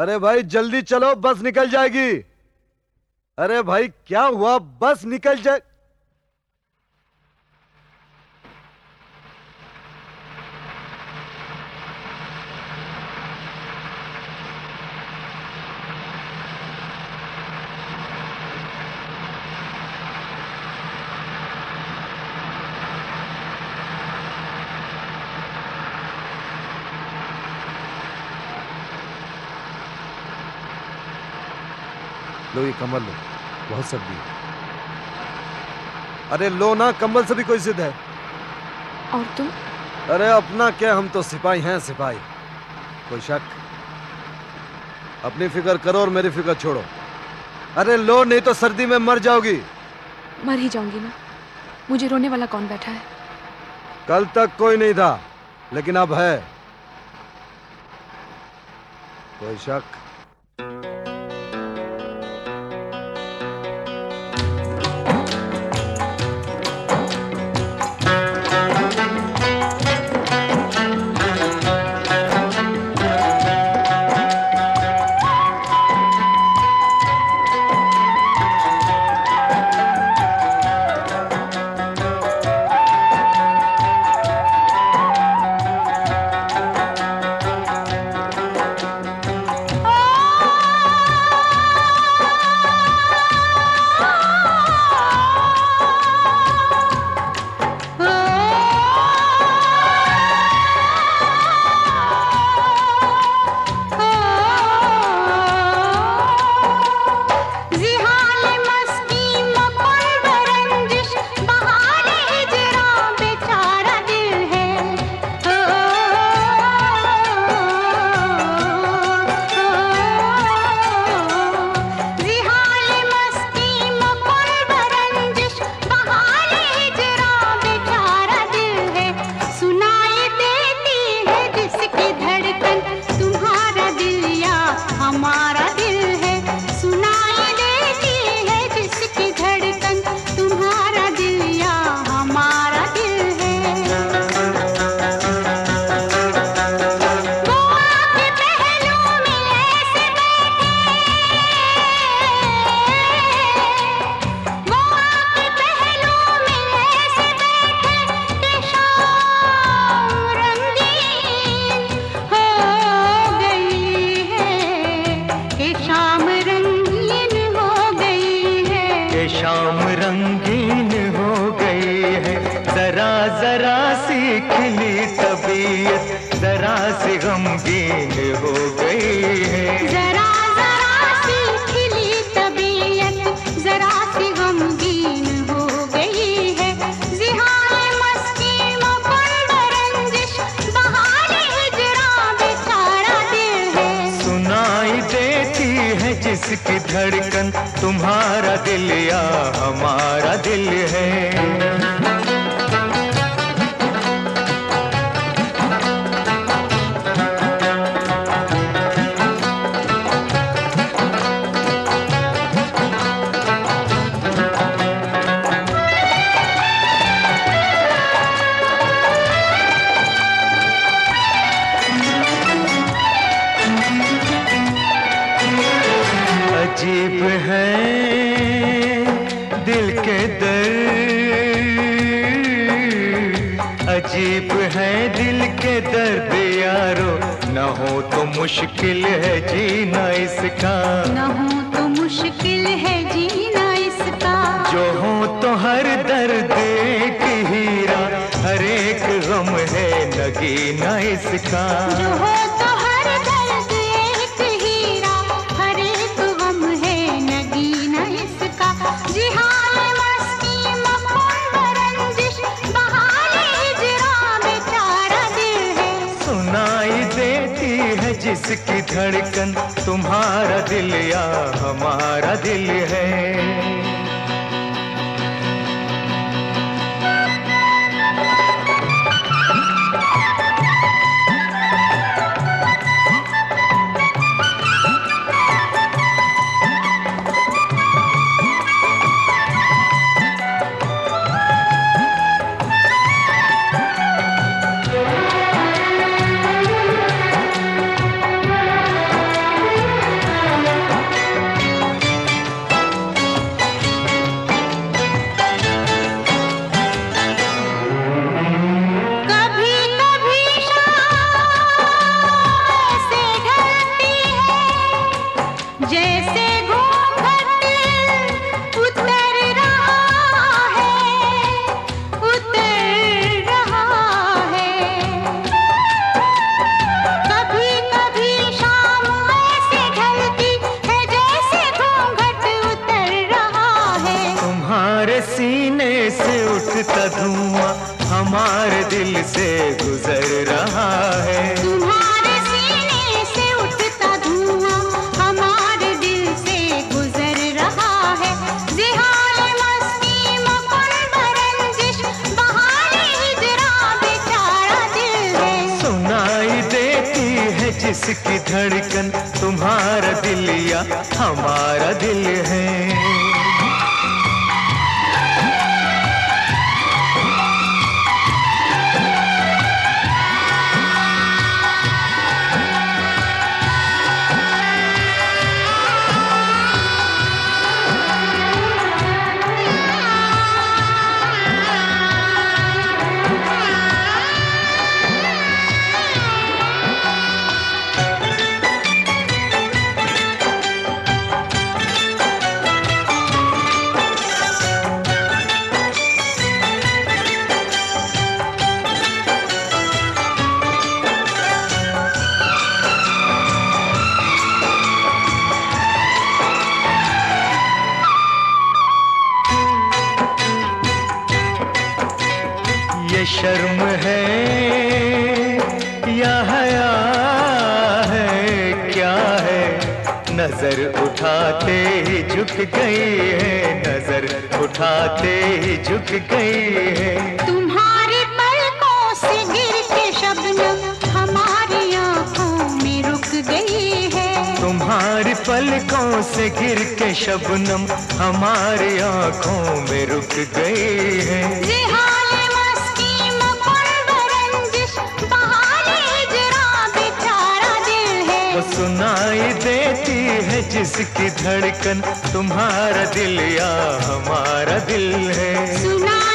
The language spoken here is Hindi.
अरे भाई जल्दी चलो बस निकल जाएगी। अरे भाई क्या हुआ? बस निकल जाए लो ये कम्बल लो बहुत सर्दी है। अरे लो ना कंबल से भी कोई जिद है। और तुम? अरे अपना क्या हम तो सिपाही हैं सिपाही। कोई शक? अपनी फ़िक्र करो और मेरी फ़िक्र छोड़ो। अरे लो नहीं तो सर्दी में मर जाओगी। मर ही जाऊँगी ना मुझे रोने वाला कौन बैठा है? कल तक कोई नहीं था लेकिन अब है। कोई शक? सी खिली तबीयत जरा सी गमगीन हो गई है। जरा जरा सी खिली तबीयत जरा सी गमगीन हो गई है। जिहान मस्ती मकुल रंजिश बहार हिजरा बेचारा दिल है। सुनाई देती है जिसकी धड़कन तुम्हारा अजीब है दिल के दर्द यारो। न हो तो मुश्किल है जीना इसका। न हो तो मुश्किल है जीना इसका। जो हो तो हर दर्द एक हीरा। हर एक गम है नगीना इसका। जो हो धड़कन तुम्हारा दिल या हमारा दिल है। का धुआँ हमारे दिल से गुजर रहा है। तुम्हारे सीने से उठता धुआँ हमारे दिल से गुजर रहा है। जिहार मस्ती बरंजिश बहाने हिजरा बेचारा दिल है। सुनाई देती है जिसकी धड़कन ये शर्म है या हया है क्या है? नज़र उठाते ही झुक गई है नज़र उठाते ही झुक गई है। तुम्हारी पलकों से गिर के शबनम हमारी आँखों में रुक गई है। तुम्हारी पलकों से गिर के शबनम हमारी आँखों में रुक गई है। जिसकी धड़कन तुम्हारा दिल या हमारा दिल है। सुनाई